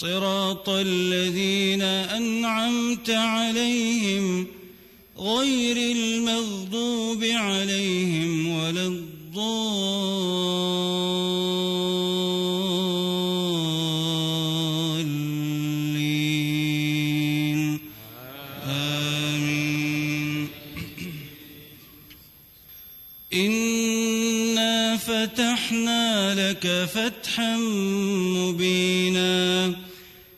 صراط الذين أنعمت عليهم غير المغضوب عليهم ولا الضالين. آمين. إنا فتحنا لك فتحا مبينا.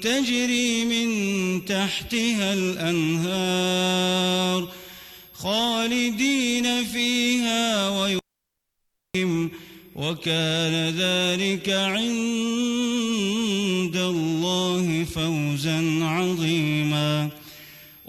تجري من تحتها الأنهار خالدين فيها ويؤمنهم وكان ذلك عند الله فوزا عظيما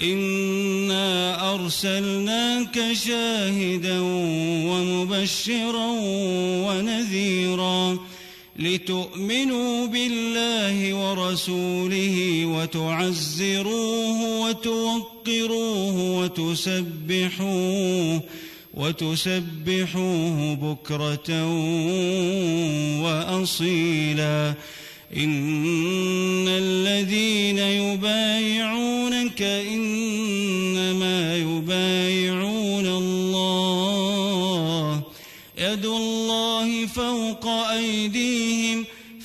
إنا أرسلناك شاهدا ومبشرا ونذيرا لتؤمنوا بالله ورسوله وتعزروه وتوقروه وتسبحوه وتسبحوه بكرة وأصيلا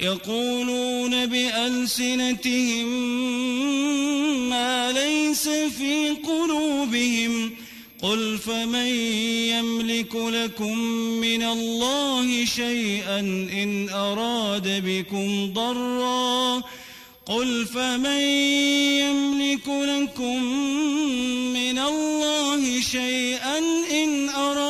يقولون بألسنتهم ما ليس في قلوبهم قل فمن يملك لكم من الله شيئا إن أراد بكم ضرا قل فمن يملك لكم من الله شيئا إن أراد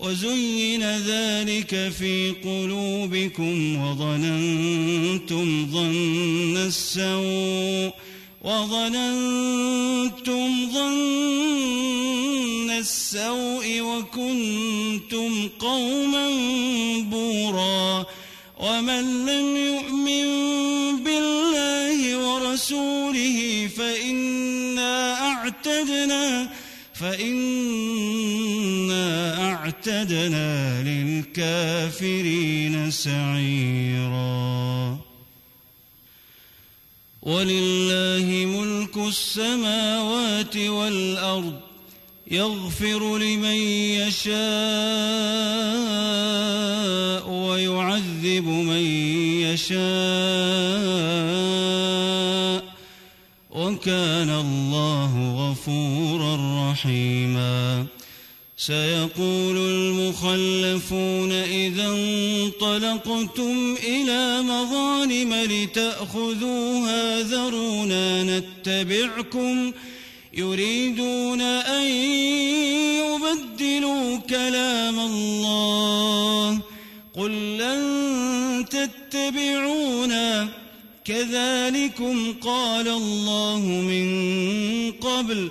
وزين ذلك في قلوبكم وظننتم ظن السوء وظننتم ظن السوء وكنتم قوما بورا ومن لم يؤمن بالله ورسوله فإنا أعتدنا فإنا أعتدنا للكافرين سعيرا. ولله ملك السماوات والأرض يغفر لمن يشاء ويعذب من يشاء. وكان الله غفورا رحيما. سيقول المخلفون إذا انطلقتم إلى مظالم لتأخذوها ذرونا نتبعكم يريدون أن يبدلوا كلام الله قل لن تتبعونا كذلكم قال الله من قبل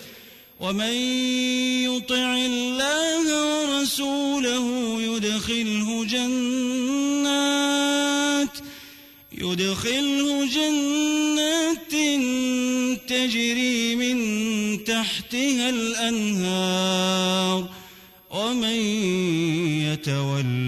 ومن يطع الله ورسوله يدخله جنات يدخله جنات تجري من تحتها الأنهار ومن يتول